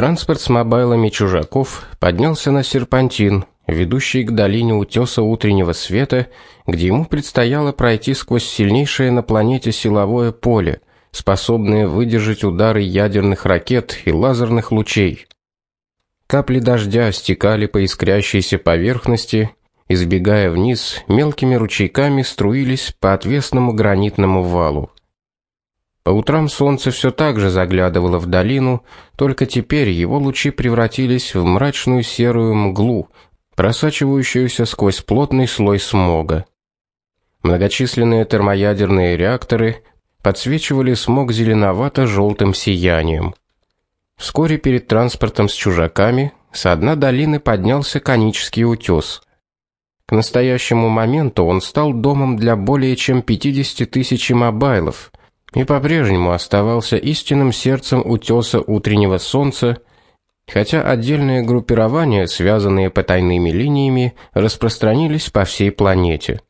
Транспорт с мобайлами чужаков поднялся на серпантин, ведущий к долине утёса утреннего света, где ему предстояло пройти сквозь сильнейшее на планете силовое поле, способное выдержать удары ядерных ракет и лазерных лучей. Капли дождя стекали по искрящейся поверхности, избегая вниз, мелкими ручейками струились по отвесному гранитному валу. По утрам солнце все так же заглядывало в долину, только теперь его лучи превратились в мрачную серую мглу, просачивающуюся сквозь плотный слой смога. Многочисленные термоядерные реакторы подсвечивали смог зеленовато желтым сиянием. Вскоре перед транспортом с чужаками с дна долины поднялся конический утес. К настоящему моменту он стал домом для более чем 50 тысяч мобайлов и по-прежнему оставался истинным сердцем утёса утреннего солнца, хотя отдельные группирования, связанные потайными линиями, распространились по всей планете.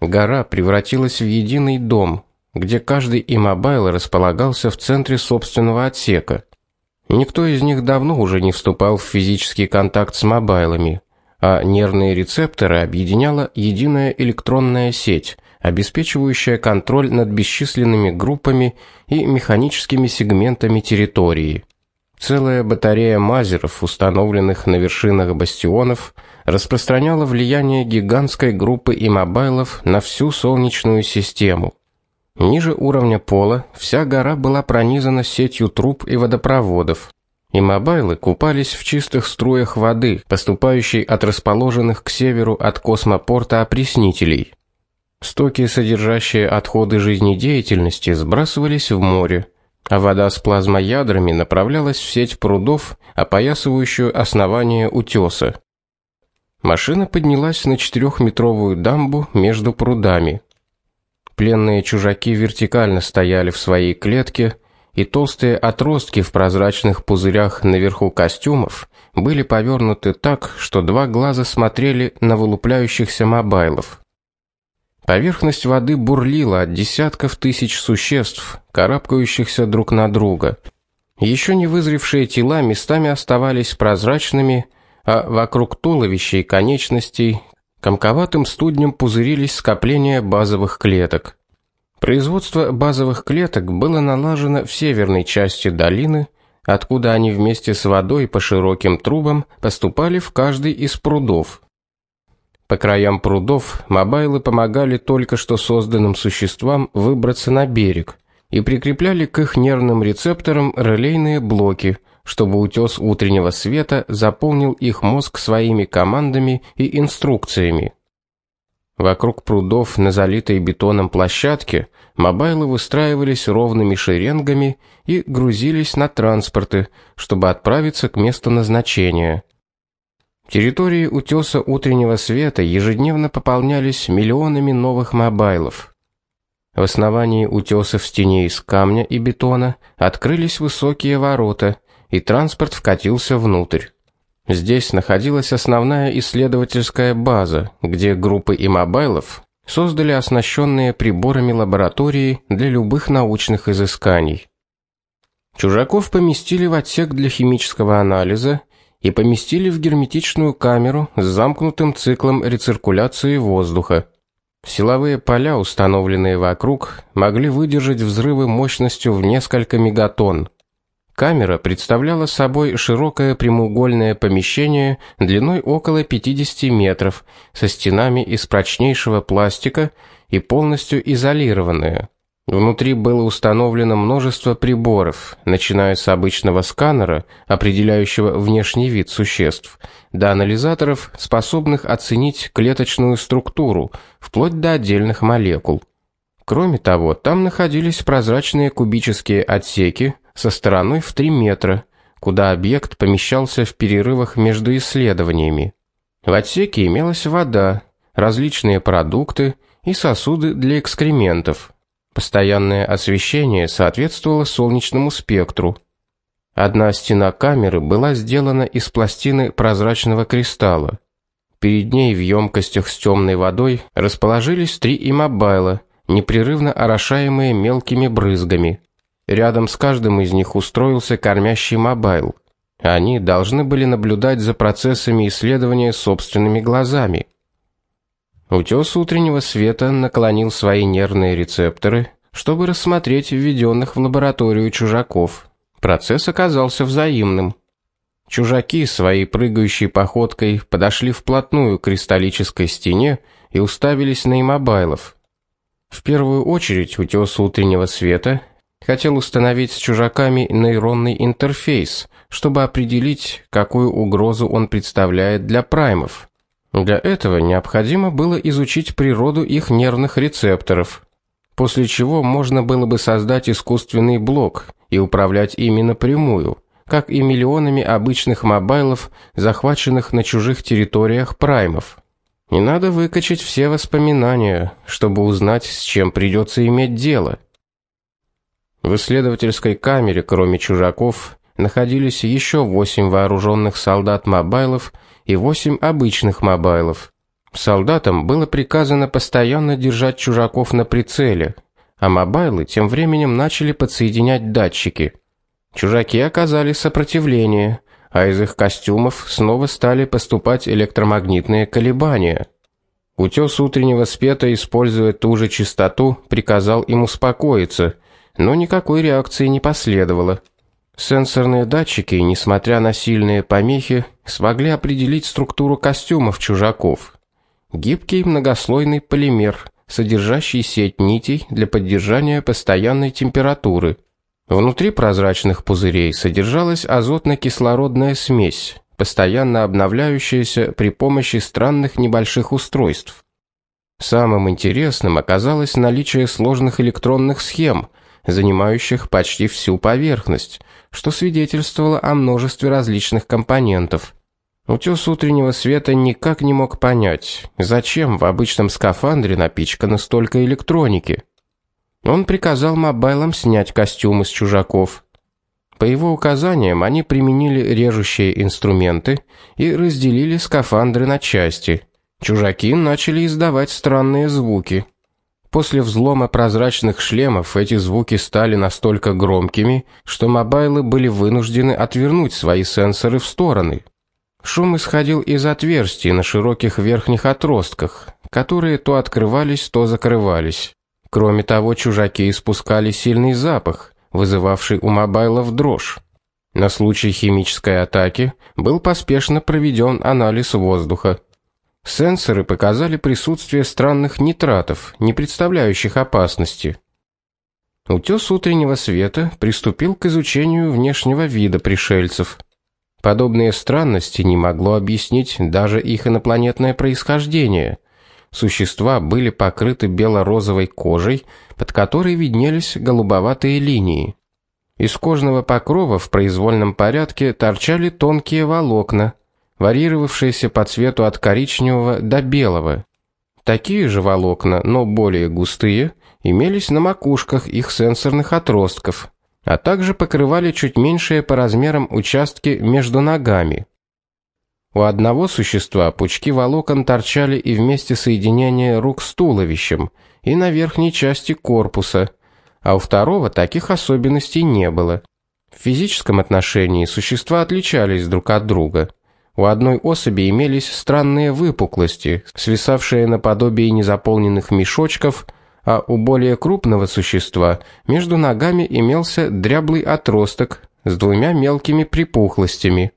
Гора превратилась в единый дом, где каждый имобайл располагался в центре собственного отсека. Никто из них давно уже не вступал в физический контакт с мобайлами, а нервные рецепторы объединяла единая электронная сеть, обеспечивающая контроль над бесчисленными группами и механическими сегментами территории. Целая батарея мазеров, установленных на вершинах бастионов, распространяла влияние гигантской группы имобайлов на всю солнечную систему. Ниже уровня пола вся гора была пронизана сетью труб и водопроводов. Имобайлы купались в чистых струях воды, поступающей от расположенных к северу от космопорта опреснителей. Стоки, содержащие отходы жизнедеятельности, сбрасывались в море, а вода с плазмоядрами направлялась в сеть прудов, опоясывающую основание утёса. Машина поднялась на четырехметровую дамбу между прудами. Пленные чужаки вертикально стояли в своей клетке, и толстые отростки в прозрачных пузырях наверху костюмов были повернуты так, что два глаза смотрели на вылупляющихся мобайлов. Поверхность воды бурлила от десятков тысяч существ, карабкающихся друг на друга. Еще не вызревшие тела местами оставались прозрачными, а вокруг туловища и конечностей комковатым студнем пузырились скопления базовых клеток. Производство базовых клеток было налажено в северной части долины, откуда они вместе с водой по широким трубам поступали в каждый из прудов. По краям прудов мобайлы помогали только что созданным существам выбраться на берег и прикрепляли к их нервным рецепторам релейные блоки, чтобы утёс утреннего света заполнил их мозг своими командами и инструкциями. Вокруг прудов на залитой бетоном площадке мобайлы выстраивались ровными шеренгами и грузились на транспорты, чтобы отправиться к месту назначения. Территории утёса утреннего света ежедневно пополнялись миллионами новых мобайлов. В основании утёса в стене из камня и бетона открылись высокие ворота, и транспорт вкатился внутрь. Здесь находилась основная исследовательская база, где группы имобайлов создали оснащенные приборами лаборатории для любых научных изысканий. Чужаков поместили в отсек для химического анализа и поместили в герметичную камеру с замкнутым циклом рециркуляции воздуха. Силовые поля, установленные вокруг, могли выдержать взрывы мощностью в несколько мегатонн. Камера представляла собой широкое прямоугольное помещение длиной около 50 метров, со стенами из прочнейшего пластика и полностью изолированное. Внутри было установлено множество приборов, начиная с обычного сканера, определяющего внешний вид существ, до анализаторов, способных оценить клеточную структуру, вплоть до отдельных молекул. Кроме того, там находились прозрачные кубические отсеки со стороной в 3 метра, куда объект помещался в перерывах между исследованиями. В отсеке имелась вода, различные продукты и сосуды для экскрементов. Постоянное освещение соответствовало солнечному спектру. Одна стена камеры была сделана из пластины прозрачного кристалла. Перед ней в емкостях с темной водой расположились три имобайла, непрерывно орошаемые мелкими брызгами. Рядом с каждым из них устроился кормящий мобайл. Они должны были наблюдать за процессами исследования собственными глазами. Утёс утреннего света наклонил свои нервные рецепторы, чтобы рассмотреть введенных в лабораторию чужаков. Процесс оказался взаимным. Чужаки своей прыгающей походкой подошли вплотную к кристаллической стене и уставились на имобайлов. В первую очередь утёс утреннего света хотел установить с чужаками нейронный интерфейс, чтобы определить, какую угрозу он представляет для праймов. Для этого необходимо было изучить природу их нервных рецепторов, после чего можно было бы создать искусственный блок и управлять ими напрямую, как и миллионами обычных мобайлов, захваченных на чужих территориях праймов. Не надо выкачать все воспоминания, чтобы узнать, с чем придется иметь дело. В исследовательской камере, кроме чужаков, находились еще восемь вооруженных солдат-мобайлов и восемь обычных мобайлов. Солдатам было приказано постоянно держать чужаков на прицеле, а мобайлы тем временем начали подсоединять датчики. Чужаки оказали сопротивление, а из их костюмов снова стали поступать электромагнитные колебания. Утёс утреннего спета, используя ту же частоту, приказал им успокоиться но никакой реакции не последовало. Сенсорные датчики, несмотря на сильные помехи, смогли определить структуру костюмов чужаков. Гибкий многослойный полимер, содержащий сеть нитей для поддержания постоянной температуры. Внутри прозрачных пузырей содержалась азотно-кислородная смесь, постоянно обновляющаяся при помощи странных небольших устройств. Самым интересным оказалось наличие сложных электронных схем – занимающих почти всю поверхность, что свидетельствовало о множестве различных компонентов. Утёс утреннего света никак не мог понять, зачем в обычном скафандре напичкано столько электроники. Он приказал мобайлам снять костюмы с чужаков. По его указаниям они применили режущие инструменты и разделили скафандры на части. Чужаки начали издавать странные звуки. После взлома прозрачных шлемов эти звуки стали настолько громкими, что мобайлы были вынуждены отвернуть свои сенсоры в стороны. Шум исходил из отверстий на широких верхних отростках, которые то открывались, то закрывались. Кроме того, чужаки испускали сильный запах, вызывавший у мобайлов дрожь. На случай химической атаки был поспешно проведен анализ воздуха. Сенсоры показали присутствие странных нитратов, не представляющих опасности. Утёс утреннего света приступил к изучению внешнего вида пришельцев. Подобные странности не могло объяснить даже их инопланетное происхождение. Существа были покрыты бело-розовой кожей, под которой виднелись голубоватые линии. Из кожного покрова в произвольном порядке торчали тонкие волокна, варьировавшиеся по цвету от коричневого до белого. Такие же волокна, но более густые, имелись на макушках их сенсорных отростков, а также покрывали чуть меньшие по размерам участки между ногами. У одного существа пучки волокон торчали и вместе соединения рук с туловищем, и на верхней части корпуса, а у второго таких особенностей не было. В физическом отношении существа отличались друг от друга. У одной особи имелись странные выпуклости, свисавшие наподобие незаполненных мешочков, а у более крупного существа между ногами имелся дряблый отросток с двумя мелкими припухлостями.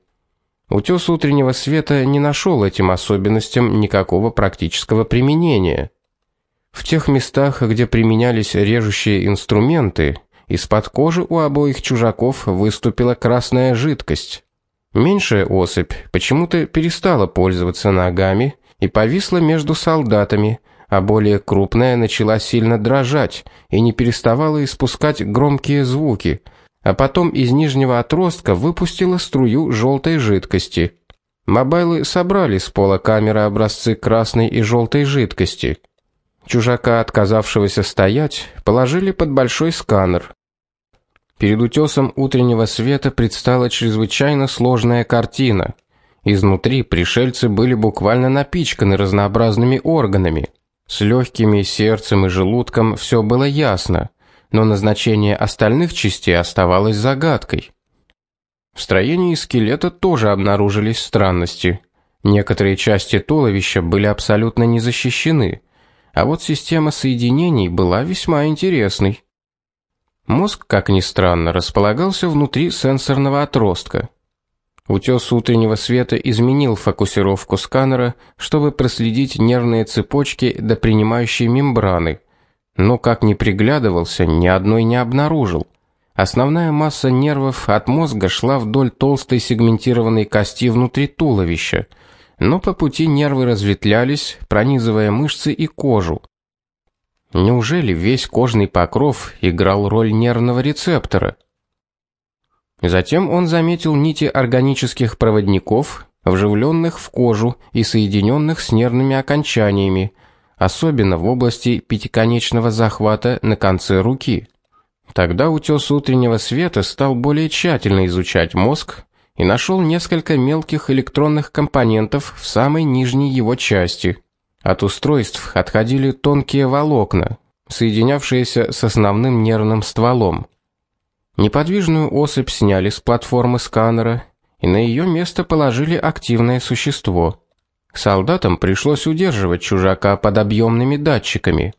Утёс утреннего света не нашел этим особенностям никакого практического применения. В тех местах, где применялись режущие инструменты, из-под кожи у обоих чужаков выступила красная жидкость. Меньшая особь почему-то перестала пользоваться ногами и повисла между солдатами, а более крупная начала сильно дрожать и не переставала испускать громкие звуки, а потом из нижнего отростка выпустила струю желтой жидкости. Мобайлы собрали с пола камеры образцы красной и желтой жидкости. Чужака, отказавшегося стоять, положили под большой сканер, Перед утесом утреннего света предстала чрезвычайно сложная картина. Изнутри пришельцы были буквально напичканы разнообразными органами. С легкими, сердцем и желудком все было ясно, но назначение остальных частей оставалось загадкой. В строении скелета тоже обнаружились странности. Некоторые части туловища были абсолютно не защищены, а вот система соединений была весьма интересной. Мозг, как ни странно, располагался внутри сенсорного отростка. Утес утреннего света изменил фокусировку сканера, чтобы проследить нервные цепочки до принимающей мембраны. Но как ни приглядывался, ни одной не обнаружил. Основная масса нервов от мозга шла вдоль толстой сегментированной кости внутри туловища, но по пути нервы разветвлялись, пронизывая мышцы и кожу. Неужели весь кожный покров играл роль нервного рецептора? Затем он заметил нити органических проводников, вживленных в кожу и соединенных с нервными окончаниями, особенно в области пятиконечного захвата на конце руки. Тогда утес утреннего света стал более тщательно изучать мозг и нашел несколько мелких электронных компонентов в самой нижней его части. От устройств отходили тонкие волокна, соединявшиеся с основным нервным стволом. Неподвижную особь сняли с платформы сканера, и на ее место положили активное существо. Солдатам пришлось удерживать чужака под объемными датчиками.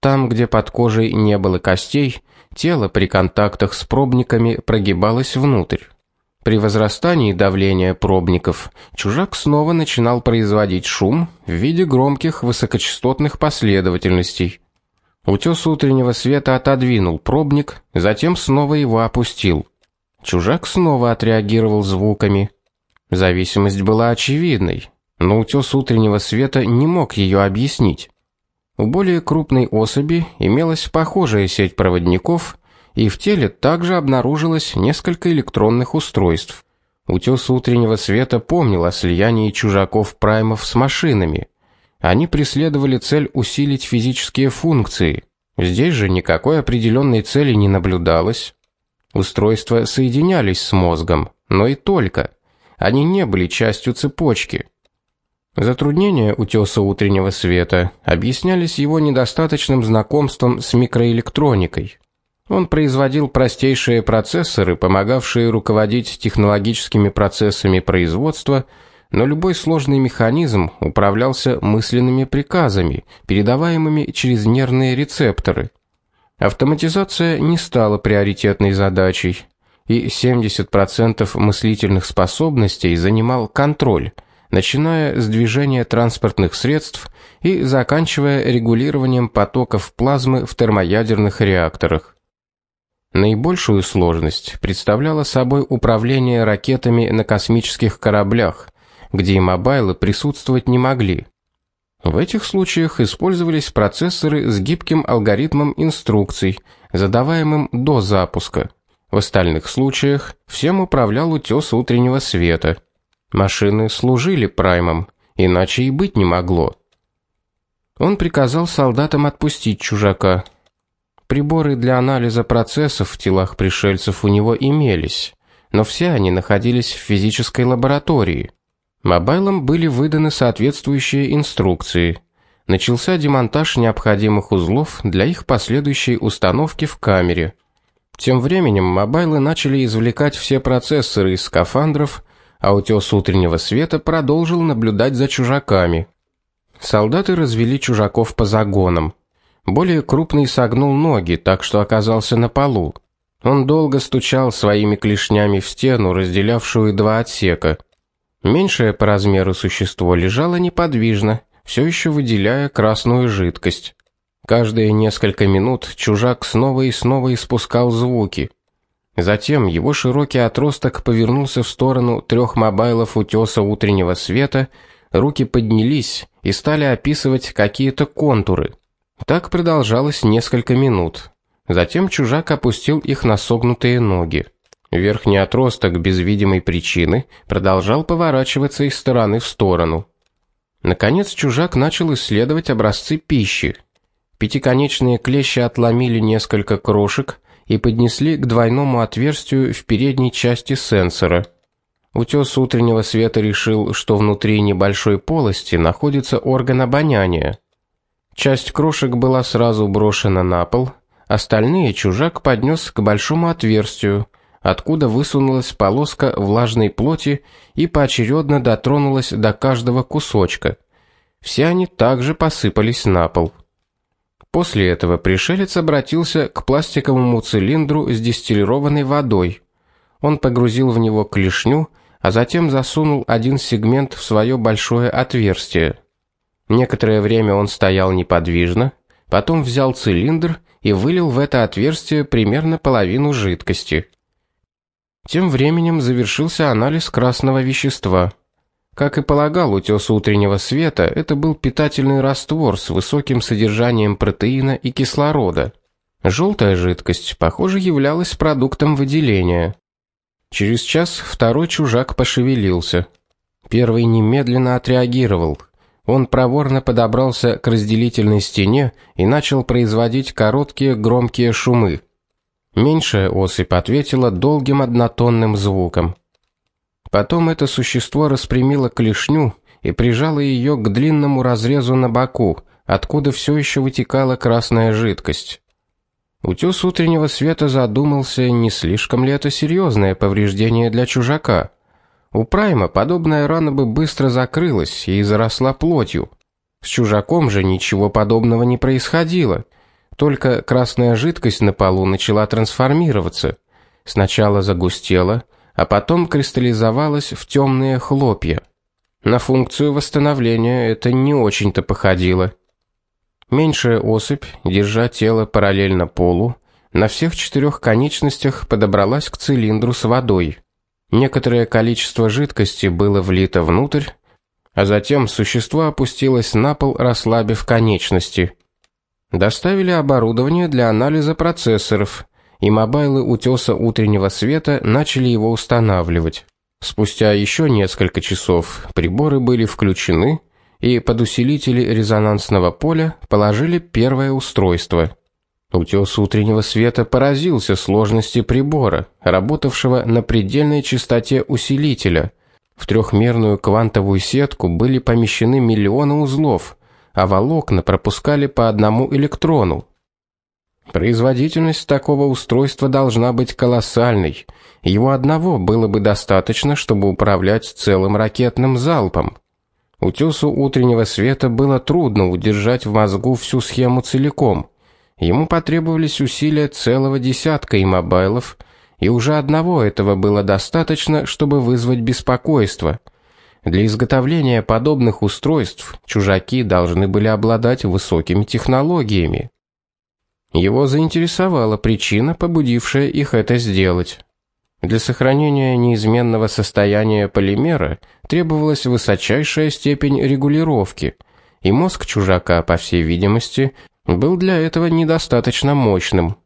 Там, где под кожей не было костей, тело при контактах с пробниками прогибалось внутрь. При возрастании давления пробников чужак снова начинал производить шум в виде громких высокочастотных последовательностей. Утес утреннего света отодвинул пробник, затем снова его опустил. Чужак снова отреагировал звуками. Зависимость была очевидной, но утес утреннего света не мог ее объяснить. У более крупной особи имелась похожая сеть проводников, и в теле также обнаружилось несколько электронных устройств. Утес утреннего света помнил о слиянии чужаков праймов с машинами. Они преследовали цель усилить физические функции. Здесь же никакой определенной цели не наблюдалось. Устройства соединялись с мозгом, но и только. Они не были частью цепочки. Затруднения утеса утреннего света объяснялись его недостаточным знакомством с микроэлектроникой. Он производил простейшие процессоры, помогавшие руководить технологическими процессами производства но любой сложный механизм управлялся мысленными приказами, передаваемыми через нервные рецепторы. Автоматизация не стала приоритетной задачей, и 70% мыслительных способностей занимал контроль, начиная с движения транспортных средств и заканчивая регулированием потоков плазмы в термоядерных реакторах. Наибольшую сложность представляло собой управление ракетами на космических кораблях, где и мобайлы присутствовать не могли. В этих случаях использовались процессоры с гибким алгоритмом инструкций, задаваемым до запуска. В остальных случаях всем управлял утес утреннего света. Машины служили праймом, иначе и быть не могло. Он приказал солдатам отпустить чужака. Приборы для анализа процессов в телах пришельцев у него имелись, но все они находились в физической лаборатории. Мобайлам были выданы соответствующие инструкции. Начался демонтаж необходимых узлов для их последующей установки в камере. Тем временем мобайлы начали извлекать все процессоры из скафандров, а утес утреннего света продолжил наблюдать за чужаками. Солдаты развели чужаков по загонам. Более крупный согнул ноги, так что оказался на полу. Он долго стучал своими клешнями в стену, разделявшую два отсека. Меньшее по размеру существо лежало неподвижно, все еще выделяя красную жидкость. Каждые несколько минут чужак снова и снова испускал звуки. Затем его широкий отросток повернулся в сторону трех мобайлов утеса утреннего света, руки поднялись и стали описывать какие-то контуры. Так продолжалось несколько минут. Затем чужак опустил их на согнутые ноги. Верхний отросток без видимой причины продолжал поворачиваться из стороны в сторону. Наконец чужак начал исследовать образцы пищи. Пятиконечные клещи отломили несколько крошек и поднесли к двойному отверстию в передней части сенсора. Утес утреннего света решил, что внутри небольшой полости находится орган обоняния. Часть крошек была сразу брошена на пол, остальные чужак поднес к большому отверстию, откуда высунулась полоска влажной плоти и поочередно дотронулась до каждого кусочка. Все они также посыпались на пол. После этого пришелец обратился к пластиковому цилиндру с дистиллированной водой. Он погрузил в него клешню, а затем засунул один сегмент в свое большое отверстие. Некоторое время он стоял неподвижно, потом взял цилиндр и вылил в это отверстие примерно половину жидкости. Тем временем завершился анализ красного вещества. Как и полагал утес утреннего света, это был питательный раствор с высоким содержанием протеина и кислорода. Желтая жидкость, похоже, являлась продуктом выделения. Через час второй чужак пошевелился. Первый немедленно отреагировал. Он проворно подобрался к разделительной стене и начал производить короткие громкие шумы. Меньшая особь ответила долгим однотонным звуком. Потом это существо распрямило клешню и прижало ее к длинному разрезу на боку, откуда все еще вытекала красная жидкость. Утес утреннего света задумался, не слишком ли это серьезное повреждение для чужака. У Прайма подобная рана бы быстро закрылась и заросла плотью. С чужаком же ничего подобного не происходило. Только красная жидкость на полу начала трансформироваться. Сначала загустела, а потом кристаллизовалась в темные хлопья. На функцию восстановления это не очень-то походило. Меньшая особь, держа тело параллельно полу, на всех четырех конечностях подобралась к цилиндру с водой. Некоторое количество жидкости было влито внутрь, а затем существо опустилось на пол, расслабив конечности. Доставили оборудование для анализа процессоров, и мобайлы утёса утреннего света начали его устанавливать. Спустя еще несколько часов приборы были включены, и под усилители резонансного поля положили первое устройство. Утес утреннего света поразился сложности прибора, работавшего на предельной частоте усилителя. В трехмерную квантовую сетку были помещены миллионы узлов, а волокна пропускали по одному электрону. Производительность такого устройства должна быть колоссальной. Его одного было бы достаточно, чтобы управлять целым ракетным залпом. Утесу утреннего света было трудно удержать в мозгу всю схему целиком. Ему потребовались усилия целого десятка иммобайлов, и уже одного этого было достаточно, чтобы вызвать беспокойство. Для изготовления подобных устройств чужаки должны были обладать высокими технологиями. Его заинтересовала причина, побудившая их это сделать. Для сохранения неизменного состояния полимера требовалась высочайшая степень регулировки, и мозг чужака, по всей видимости, был для этого недостаточно мощным.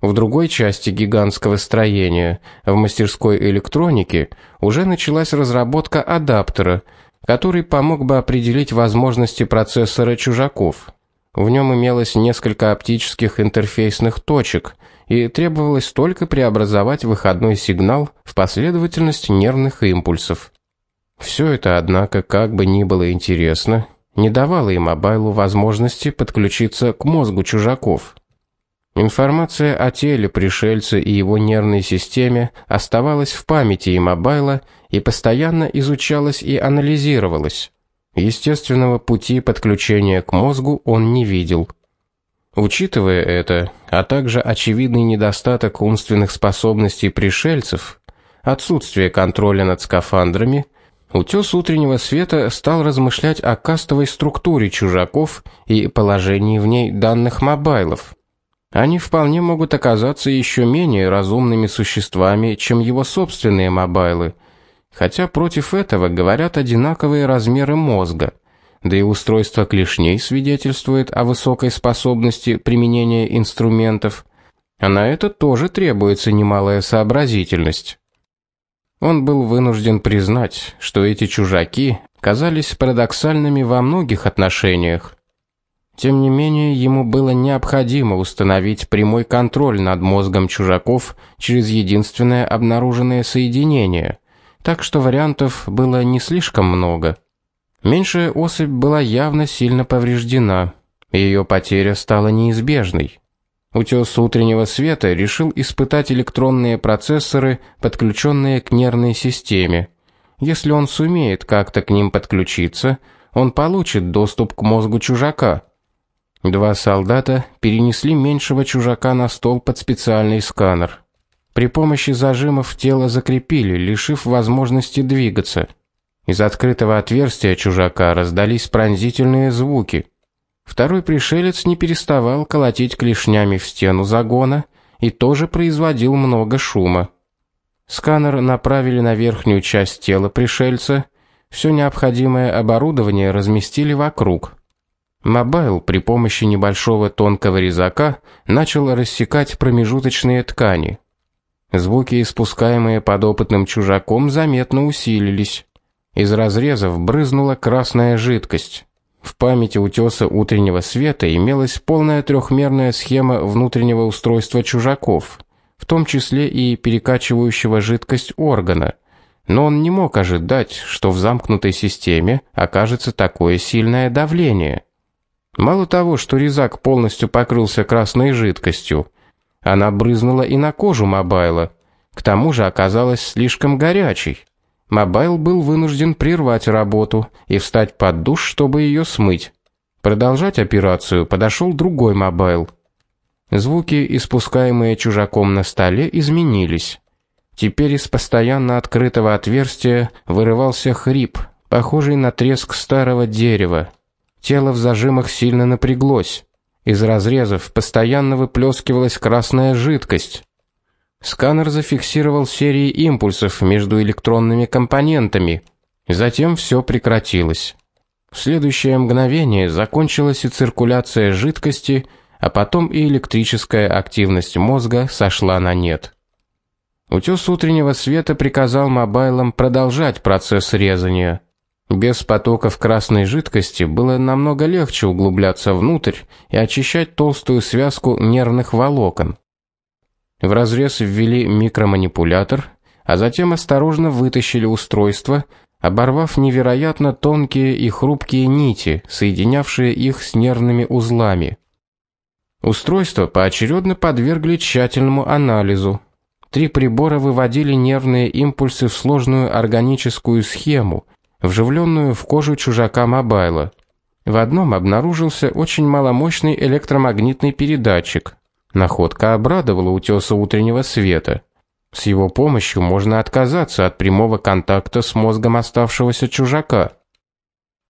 В другой части гигантского строения, в мастерской электроники, уже началась разработка адаптера, который помог бы определить возможности процессора чужаков. В нем имелось несколько оптических интерфейсных точек, и требовалось только преобразовать выходной сигнал в последовательность нервных импульсов. Все это, однако, как бы ни было интересно, не давало и мобайлу возможности подключиться к мозгу чужаков. Информация о теле пришельца и его нервной системе оставалась в памяти и и постоянно изучалась и анализировалась. Естественного пути подключения к мозгу он не видел. Учитывая это, а также очевидный недостаток умственных способностей пришельцев, отсутствие контроля над скафандрами, Утес утреннего света стал размышлять о кастовой структуре чужаков и положении в ней данных мобайлов. Они вполне могут оказаться еще менее разумными существами, чем его собственные мобайлы, хотя против этого говорят одинаковые размеры мозга. Да и устройство клешней свидетельствует о высокой способности применения инструментов, а на это тоже требуется немалая сообразительность. Он был вынужден признать, что эти чужаки казались парадоксальными во многих отношениях. Тем не менее, ему было необходимо установить прямой контроль над мозгом чужаков через единственное обнаруженное соединение, так что вариантов было не слишком много. Меньшая особь была явно сильно повреждена, ее потеря стала неизбежной. Утес утреннего света решил испытать электронные процессоры, подключенные к нервной системе. Если он сумеет как-то к ним подключиться, он получит доступ к мозгу чужака. Два солдата перенесли меньшего чужака на стол под специальный сканер. При помощи зажимов тело закрепили, лишив возможности двигаться. Из открытого отверстия чужака раздались пронзительные звуки. Второй пришелец не переставал колотить клешнями в стену загона и тоже производил много шума. Сканер направили на верхнюю часть тела пришельца, все необходимое оборудование разместили вокруг. Мобайл при помощи небольшого тонкого резака начал рассекать промежуточные ткани. Звуки, испускаемые подопытным чужаком, заметно усилились. Из разрезов брызнула красная жидкость. В памяти утёса утреннего света имелась полная трехмерная схема внутреннего устройства чужаков, в том числе и перекачивающего жидкость органа. Но он не мог ожидать, что в замкнутой системе окажется такое сильное давление. Мало того, что резак полностью покрылся красной жидкостью, она брызнула и на кожу мобайла. К тому же оказалась слишком горячей. Мобайл был вынужден прервать работу и встать под душ, чтобы ее смыть. Продолжать операцию подошел другой мобайл. Звуки, испускаемые чужаком на столе, изменились. Теперь из постоянно открытого отверстия вырывался хрип, похожий на треск старого дерева. Тело в зажимах сильно напряглось. Из разрезов постоянно выплескивалась красная жидкость. Сканер зафиксировал серии импульсов между электронными компонентами. Затем все прекратилось. В следующее мгновение закончилась и циркуляция жидкости, а потом и электрическая активность мозга сошла на нет. Утес утреннего света приказал мобайлам продолжать процесс резания. Без потоков красной жидкости было намного легче углубляться внутрь и очищать толстую связку нервных волокон. В разрез ввели микроманипулятор, а затем осторожно вытащили устройство, оборвав невероятно тонкие и хрупкие нити, соединявшие их с нервными узлами. Устройство поочередно подвергли тщательному анализу. Три прибора выводили нервные импульсы в сложную органическую схему, вживленную в кожу чужака мобайла. В одном обнаружился очень маломощный электромагнитный передатчик. Находка обрадовала утёса утреннего света. С его помощью можно отказаться от прямого контакта с мозгом оставшегося чужака.